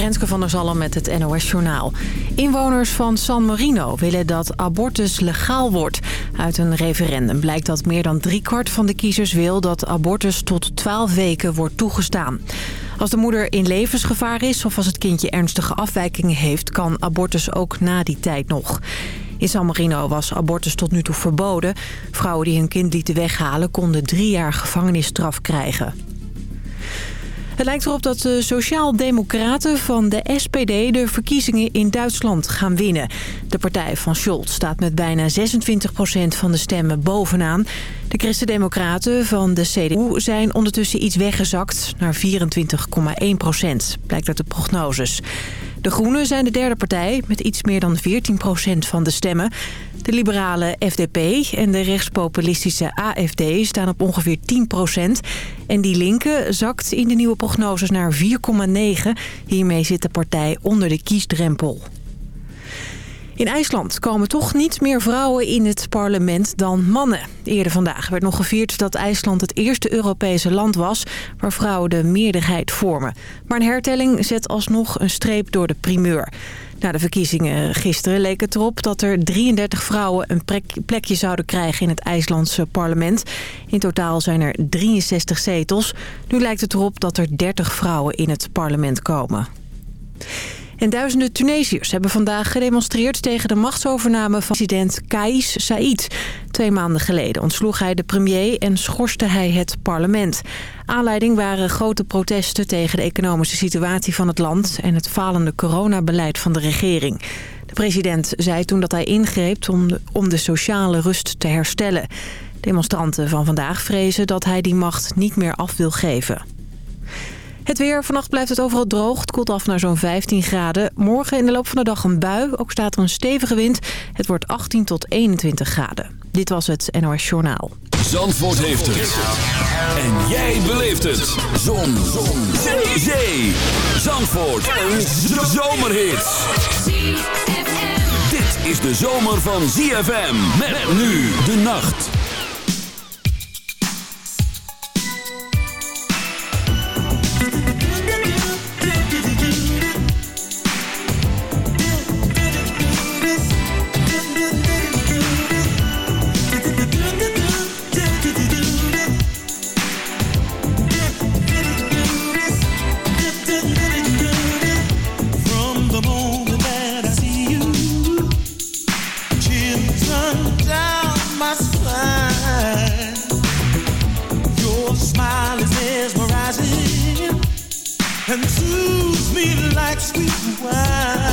Renske van der Zalm met het NOS Journaal. Inwoners van San Marino willen dat abortus legaal wordt. Uit een referendum blijkt dat meer dan driekwart van de kiezers wil... dat abortus tot 12 weken wordt toegestaan. Als de moeder in levensgevaar is of als het kindje ernstige afwijkingen heeft... kan abortus ook na die tijd nog. In San Marino was abortus tot nu toe verboden. Vrouwen die hun kind lieten weghalen konden drie jaar gevangenisstraf krijgen. Het lijkt erop dat de Sociaal-Democraten van de SPD de verkiezingen in Duitsland gaan winnen. De partij van Scholz staat met bijna 26% van de stemmen bovenaan. De Christen-Democraten van de CDU zijn ondertussen iets weggezakt naar 24,1% blijkt uit de prognoses. De Groenen zijn de derde partij met iets meer dan 14% van de stemmen. De liberale FDP en de rechtspopulistische AFD staan op ongeveer 10% En die linke zakt in de nieuwe prognoses naar 4,9. Hiermee zit de partij onder de kiesdrempel. In IJsland komen toch niet meer vrouwen in het parlement dan mannen. Eerder vandaag werd nog gevierd dat IJsland het eerste Europese land was... waar vrouwen de meerderheid vormen. Maar een hertelling zet alsnog een streep door de primeur. Na de verkiezingen gisteren leek het erop dat er 33 vrouwen een plekje zouden krijgen in het IJslandse parlement. In totaal zijn er 63 zetels. Nu lijkt het erop dat er 30 vrouwen in het parlement komen. En duizenden Tunesiërs hebben vandaag gedemonstreerd tegen de machtsovername van president Kais Said. Twee maanden geleden ontsloeg hij de premier en schorste hij het parlement. Aanleiding waren grote protesten tegen de economische situatie van het land... en het falende coronabeleid van de regering. De president zei toen dat hij ingreep om de, om de sociale rust te herstellen. Demonstranten van vandaag vrezen dat hij die macht niet meer af wil geven. Het weer. Vannacht blijft het overal droog. Het koelt af naar zo'n 15 graden. Morgen in de loop van de dag een bui. Ook staat er een stevige wind. Het wordt 18 tot 21 graden. Dit was het NOS Journaal. Zandvoort heeft het. En jij beleeft het. Zon. Zon. Zee. Zee. Zandvoort. Een zomerhit. Dit is de zomer van ZFM. Met nu de nacht. Sweet wine.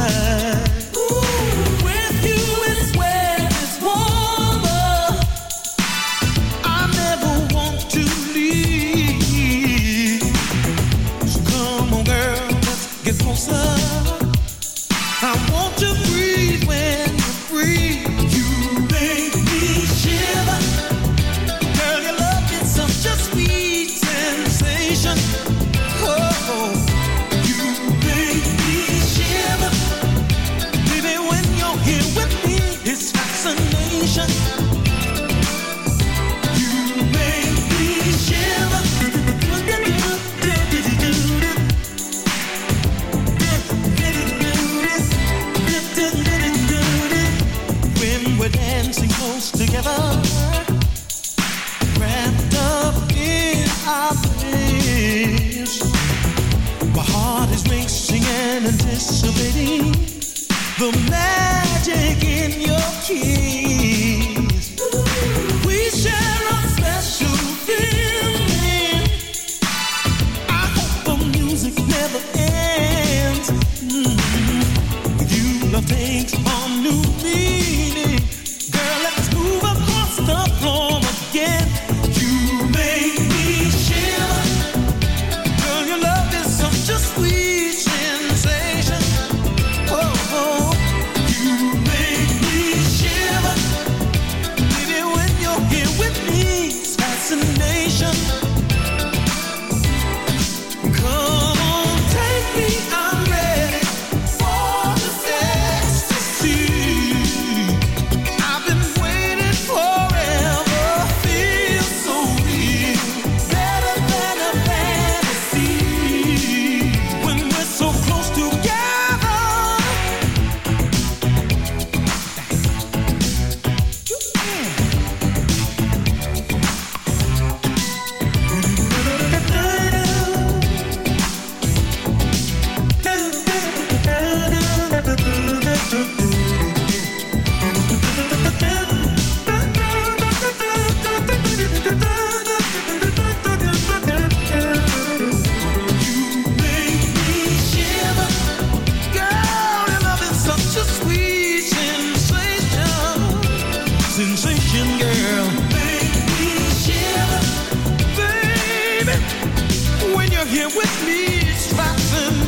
here with me, it's right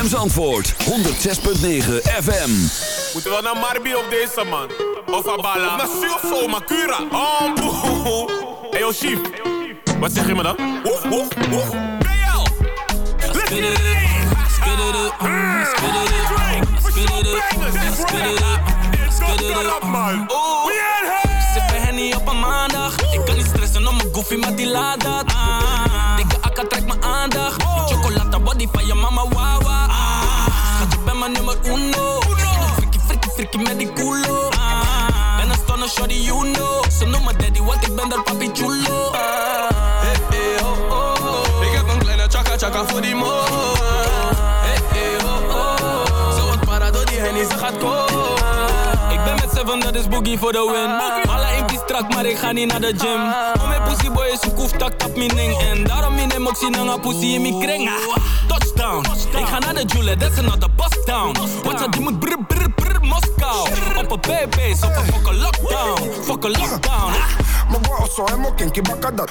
ZFM's antwoord 106.9 FM. Moeten we naar Marbi op deze man? Of Abala? Of naar zo, Makura. Oh, boe. Hey, yo, chief. Wat zeg je me dan? Oef, oef, oef. BL. Let's get it in. Let's get it up. Let's get it up. Let's get it up. Let's get it up. It up, man. We in here. Sippen Henny op een maandag. Ik kan niet stressen om mijn goofy, maar die laat dat. Ah. Dikke akka trekt mijn aandacht. Chocolata body van je mama, wow mijn nummer uno. Frikkie, frikkie, frikkie met die culo. Ah, ben een stunner, shorty, you know. Ze noemen daddy, want ik ben daar papi chulo. Ah, hey, oh, oh. Ik heb een kleine chaka chaka voor die mo. Hey, hey, oh, oh. Wordt para door die hennie, ze gaat komen. Ik ben met seven, dat is boogie voor de win. Alle impies strak, maar ik ga niet naar de gym. Om mijn pussy boy is een koef, tak tap mijn ding. En daarom in ook zien een pussy in mijn kring. Touchdown. Ik ga naar de Jule, that's another bust down. Wat die moet brr brr brr Moskou. Op een baby's, op een fucking lockdown. Fucking lockdown. Mijn bro zo helemaal kinky bakken dat.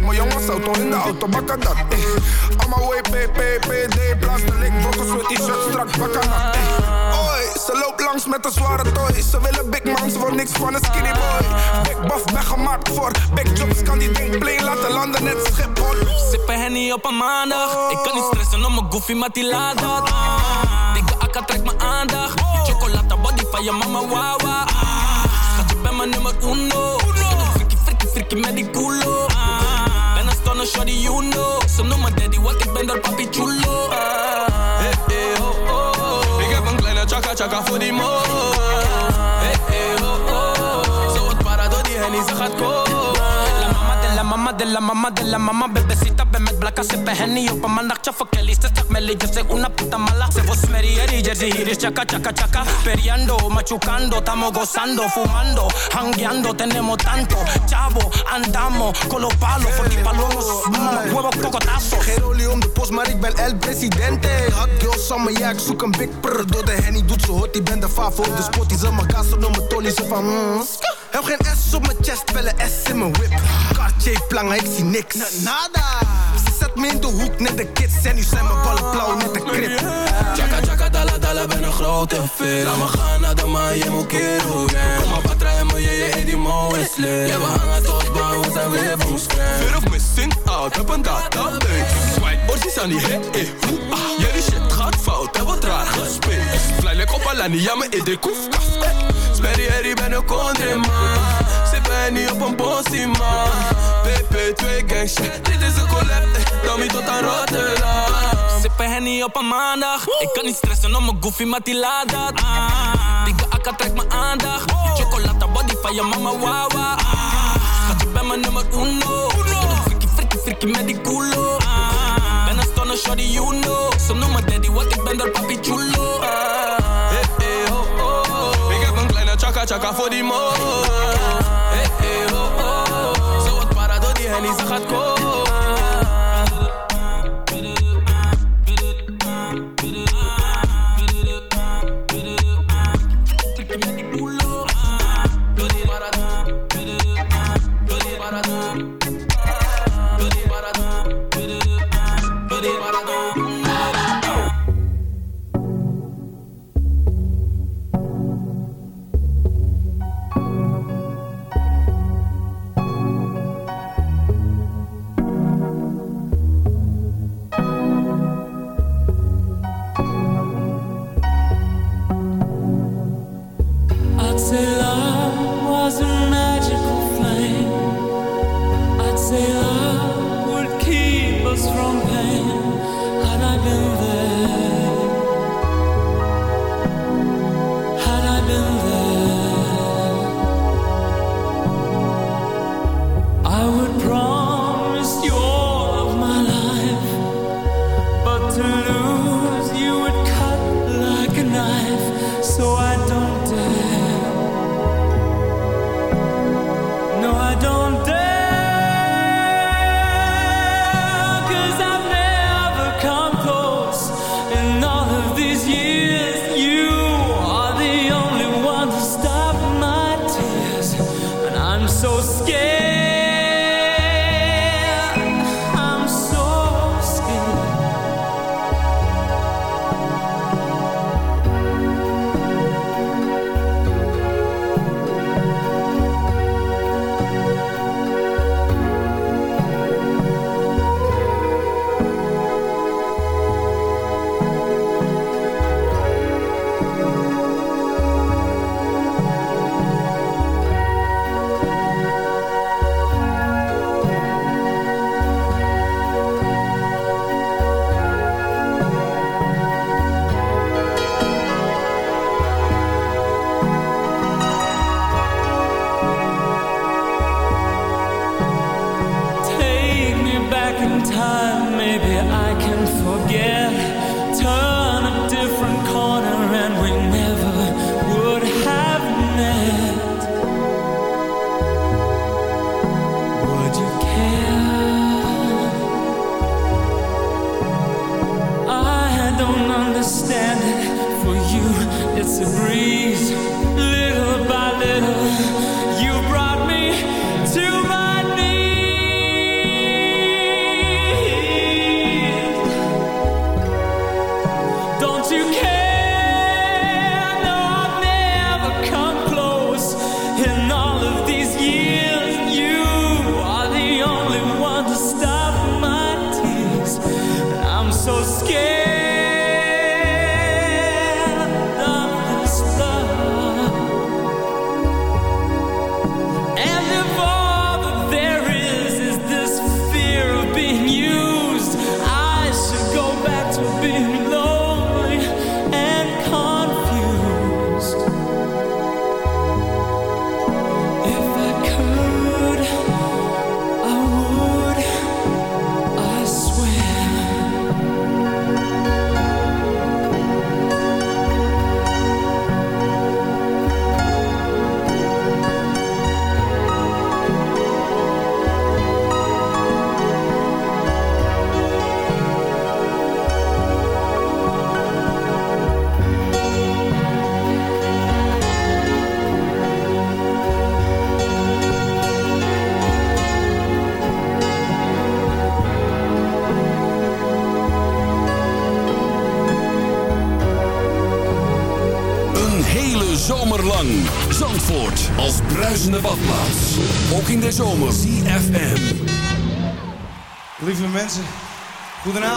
Mijn jongens auto in de auto bakken dat. Allemaal way PPPD, blaas de lik, brokkels met die shirt strak bakken dat. Ze loopt langs met een zware toy. Ze willen big man, ze niks van een skinny boy. Big buff, ben gemaakt voor big jobs, kan die ding play laten landen net Schiphol. Sippen Henny op een maandag. Ik kan niet stressen om mijn goofy, maar die laat dat. Dikke akka trekt mijn aandacht. Chocolata body van je mama, wawa. Schat, je bent mijn nummer uno. Frikkie, frikkie, frikkie met die culo. Ben een stunner, shorty, you know. Ze noemen daddy, want ik ben daar papi chulo. Chaka voor die mo. Hey, hey, oh, oh. Zo wat para die hennie, gaat komen mama de la mama de la mama. Bebecita, ven met blakka, sippen henny op een maandagje Voor Kelly, ze zegt Melly, yo soy una puta mala. Se vos merieri, jersey, hier is chaka, chaka, chaka Periando, machucando, estamos gozando Fumando, hangueando, tenemos tanto. Chavo, andamos con los palos Voor die palomos, huevos, cocotazos Geen om de post, maar ik ben el presidente. Hot girl summer, ja, ik zoek een big prr Door de henny doet ze hot, ik ben de favo De spot, die ze mijn gas, op mijn tolly, ze van mm, Heb geen S op mijn chest, wel een S in mijn whip. Cartier plangen, ik zie niks. nada. Ze zet me in de hoek, net de kids. En nu zijn mijn ballen blauw, net de krip. Chaka chaka dala dala ben een grote fit Laat me gaan naar de maan, je moet keren Kom maar patra en me, je je die mo is Ja we hangen tot bang, we zijn weer van scherm Fear of missing out, heb een database Swipe, orsies aan die hit, eh, hoe, ah Jullie shit gaat fout, heb wat raar gespeeld Fly like op Alani, ja me idee koef, kaf, eh Sperry, herrie, ben een country man Sippen niet op een bossie man. PP2 gang shit, dit is een collab, eh Tommy tot aan Rotterdam. Sippen henny op een maandag. Ik kan niet stressen om mijn goofy, maar die laat dat. Ah. Dikke akka trekt mijn aandacht. Chocolata body van je mama, wawa. Ah. Schat, je bent mijn nummer uno. Frikkie, frikkie, frikkie met die culo. Ah. Ben een stunner, shawty, you know. Ze noemen daddy, wat ik ben door papi chulo. Ah. Hey, hey, ho, ho, ho. Ik heb een kleine chaka chaka voor die mo. Para door die had I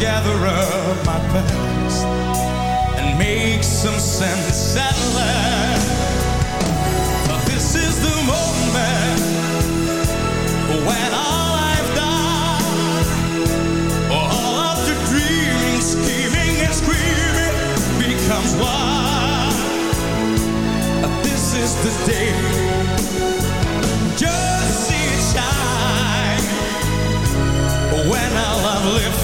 Gather up my past and make some sense at last. But This is the moment when all I've done, all of the dreaming, scheming, and screaming becomes one. This is the day. Just see it shine when all I've lived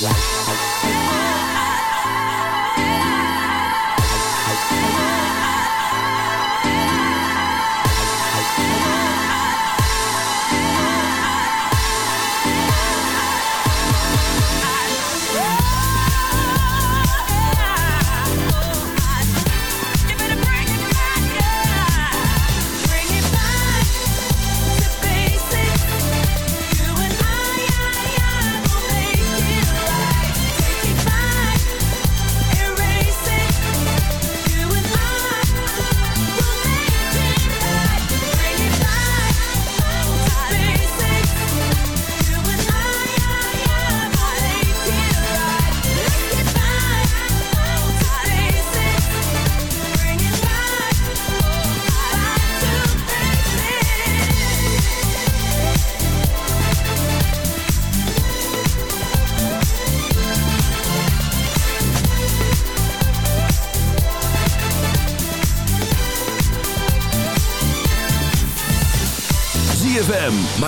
Yeah.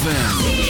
ZFM.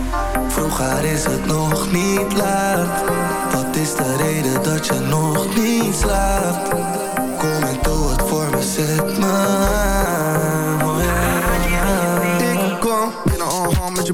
Vroeger is het nog niet laat Wat is de reden dat je nog niet slaapt? Kom en doe het voor me, zet me Ik kom binnen, je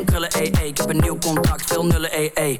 krullen, ee, ee Ik heb een nieuw contract, veel nullen, ee, ee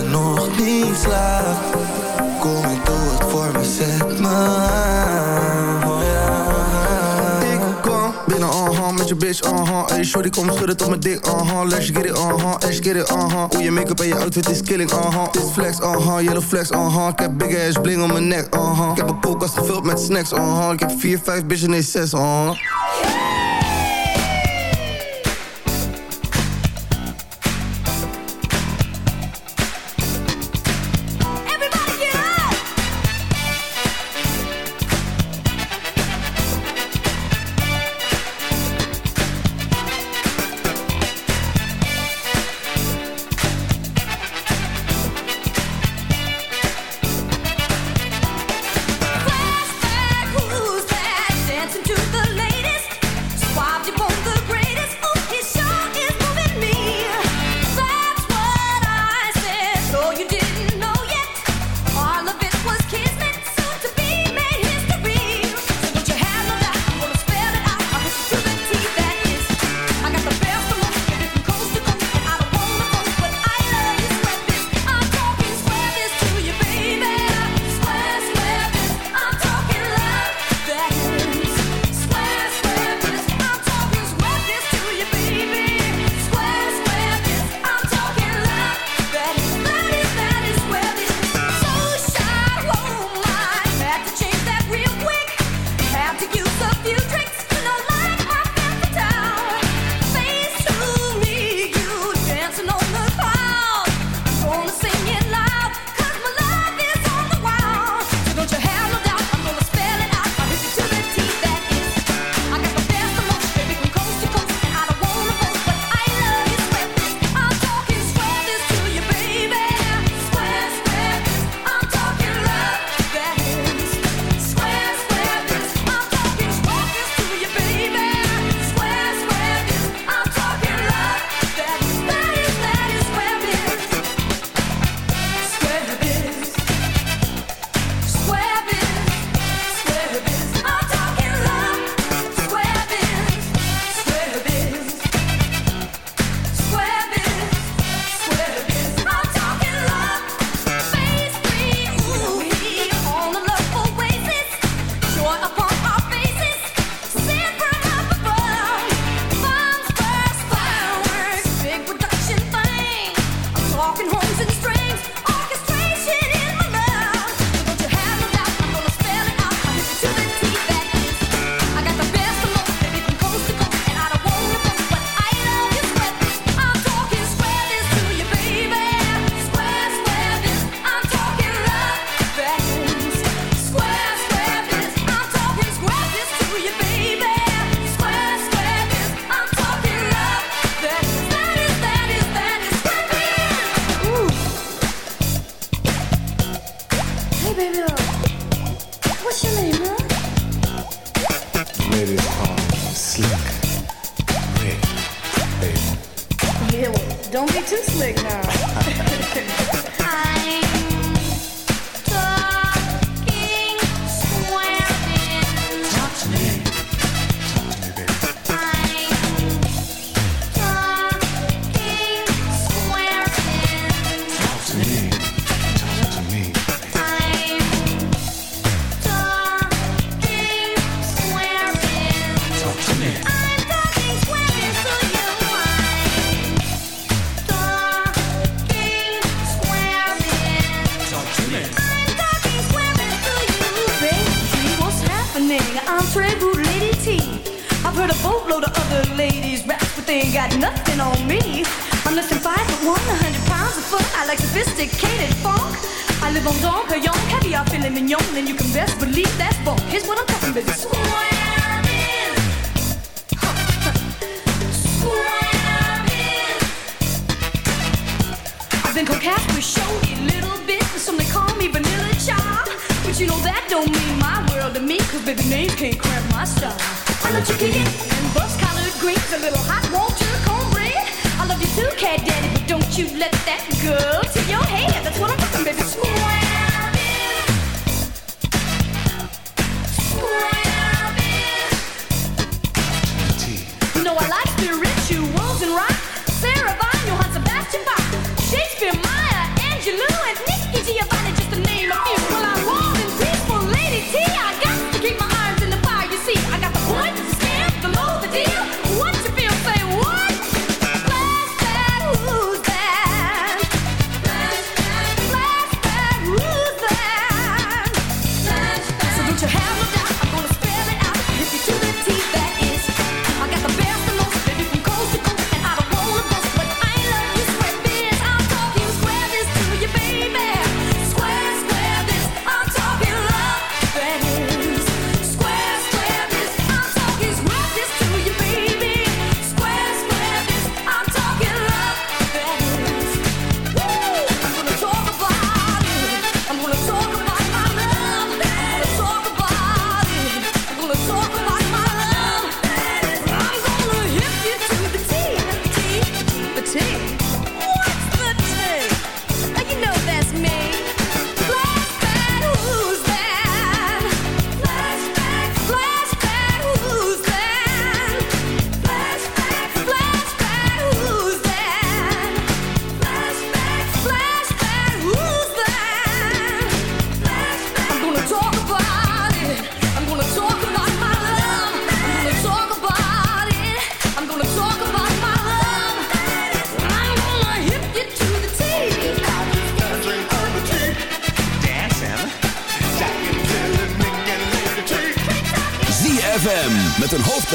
nog niet slaapt? Kom en doe het voor me, zet me aan. Oh. Ik kom binnen, uh-huh, met je bitch, uh-huh Hey shorty, kom schudden tot mijn dik, uh-huh Let's get it, uh-huh, let's get it, uh-huh Hoe je make-up en je outfit is killing, uh-huh Dit flex, uh-huh, yellow flex, uh-huh Ik heb big ass bling om mijn nek, uh-huh Ik heb een koelkast gevuld met snacks, uh-huh Ik heb 4, 5 bitches, nee 6, uh-huh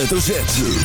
hoofdletter Z.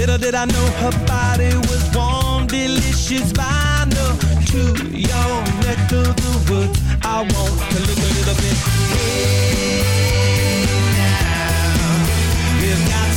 Little did I know her body was warm, delicious by to your neck of the woods. I want to look a little bit. Hey now, we've got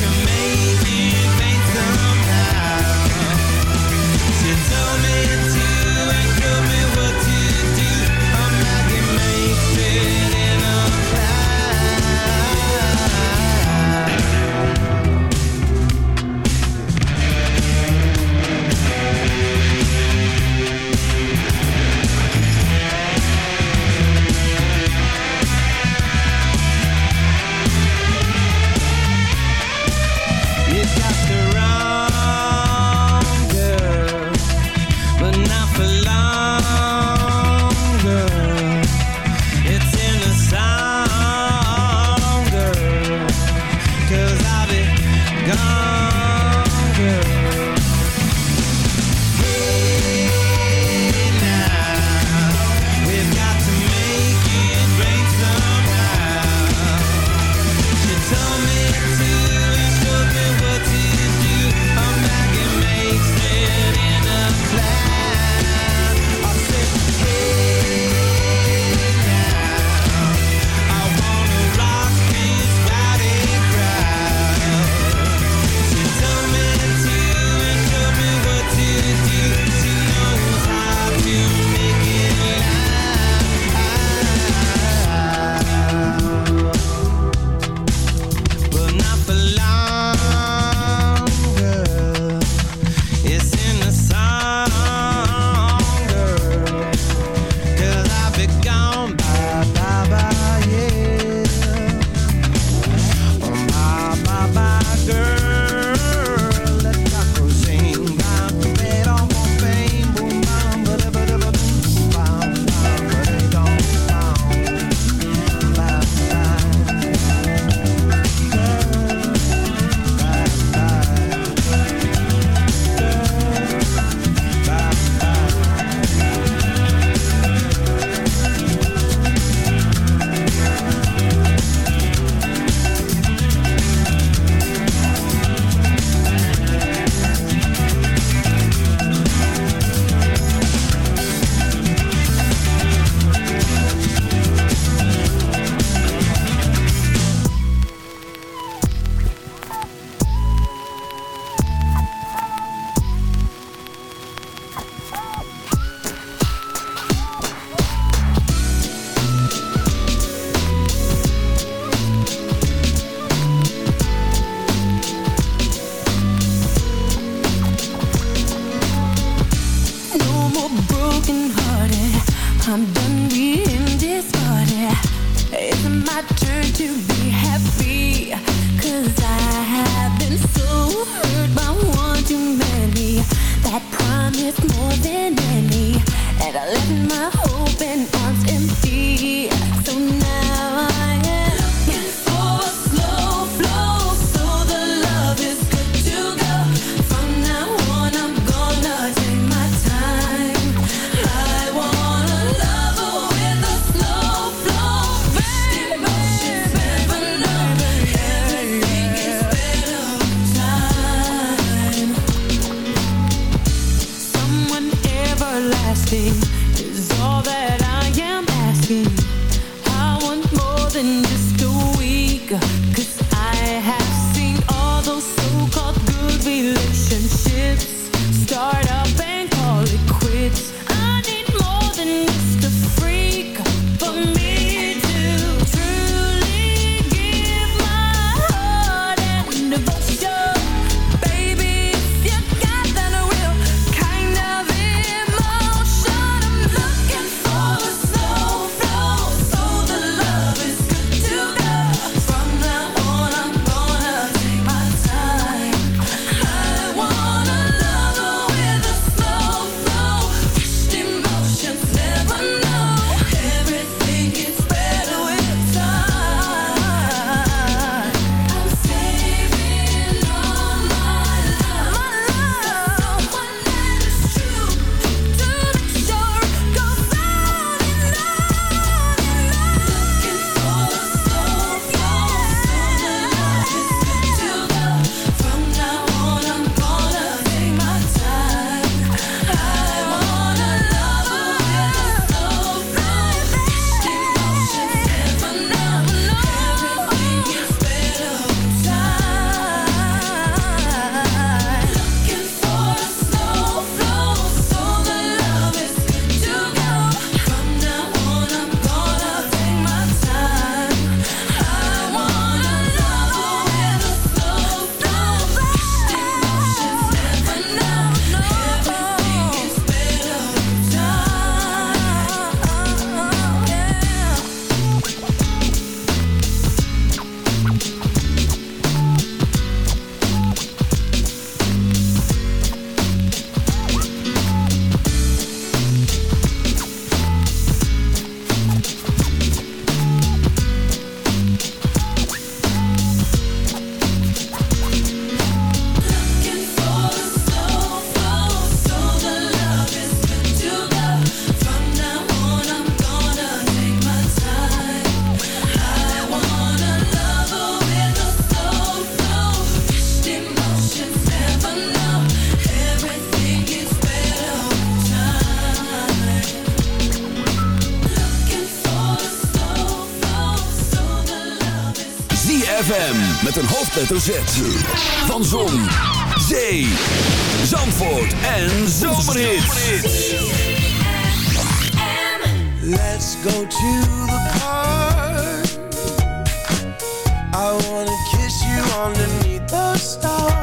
hoofdletter Z. Van Zon, Zee, Zandvoort en Zomerhits. Let's go to the park. I wanna kiss you underneath the stars.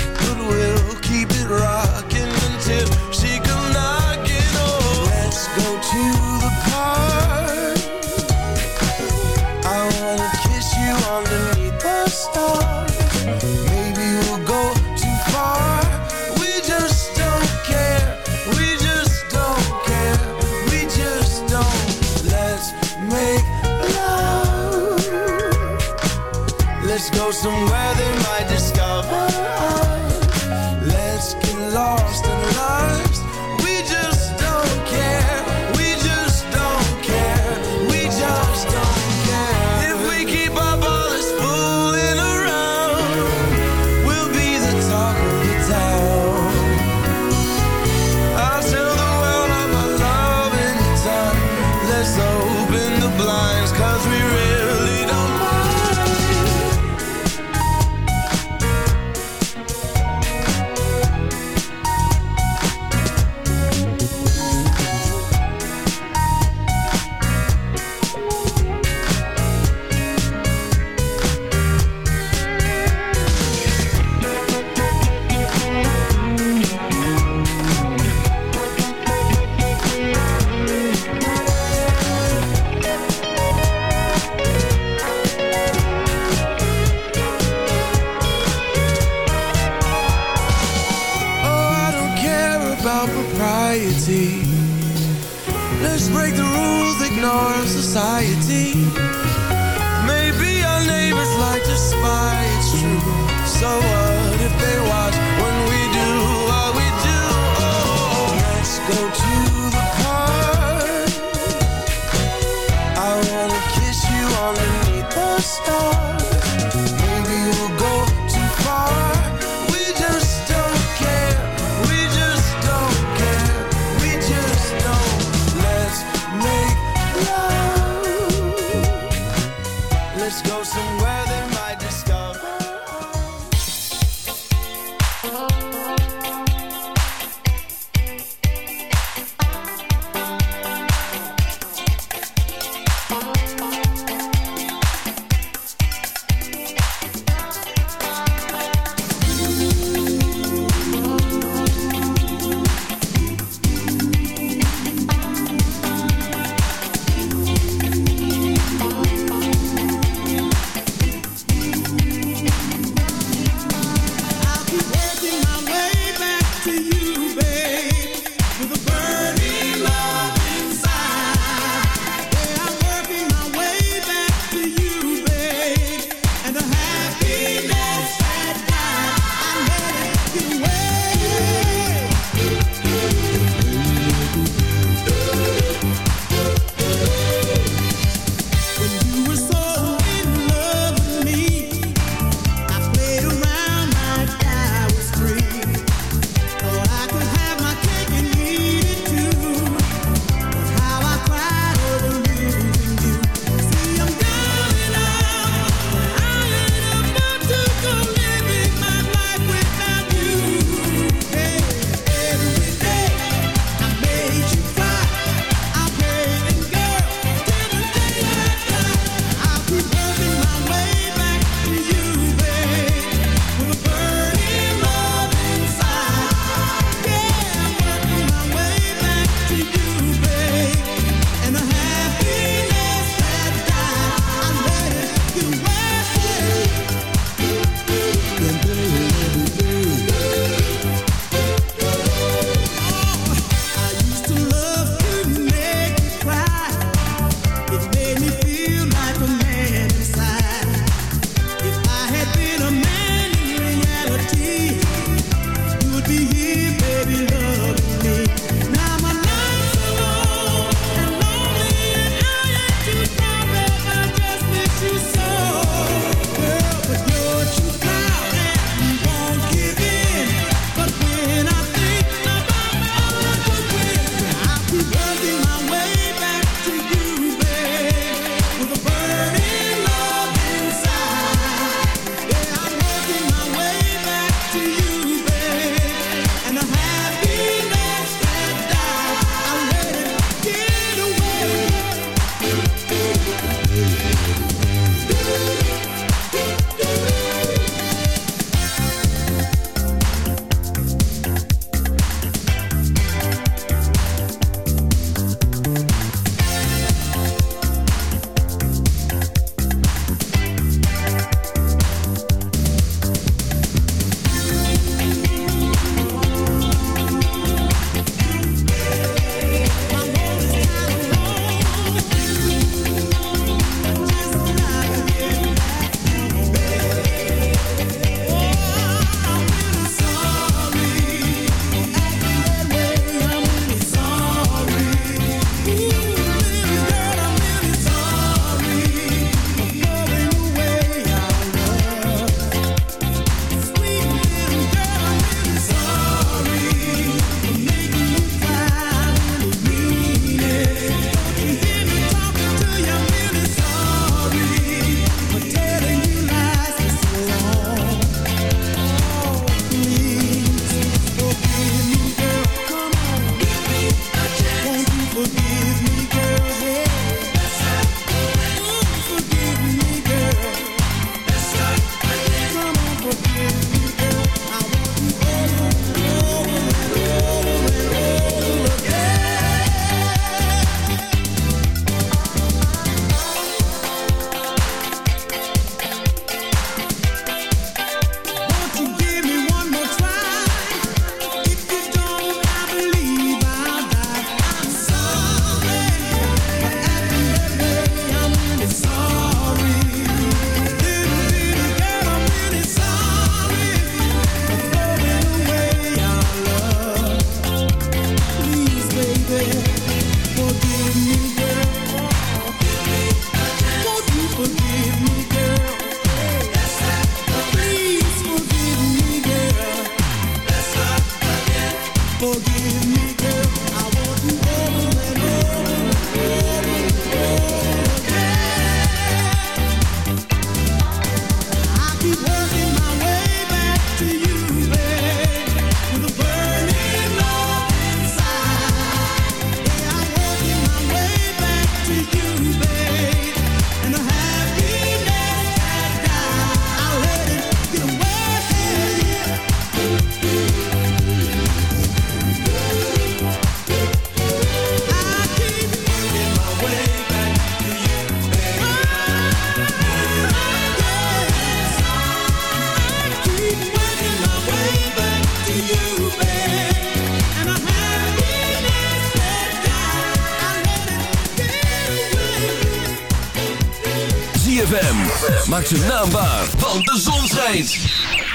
Zijn naam waar, want de zon schijnt.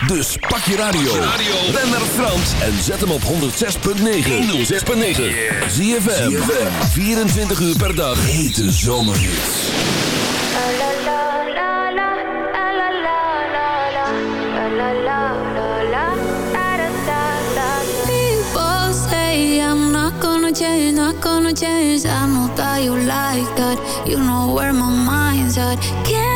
Dus pak je radio. Ben naar Frans en zet hem op 106.9. 106.9. ZFM. 24 uur per dag. Hete zomerhits. People say I'm not gonna change, not gonna change. I know that you like that. You know where my mind's at. Can't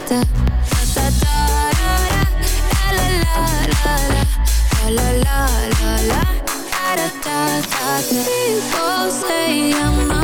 da da da da da da la la la la la la la la da da da da People say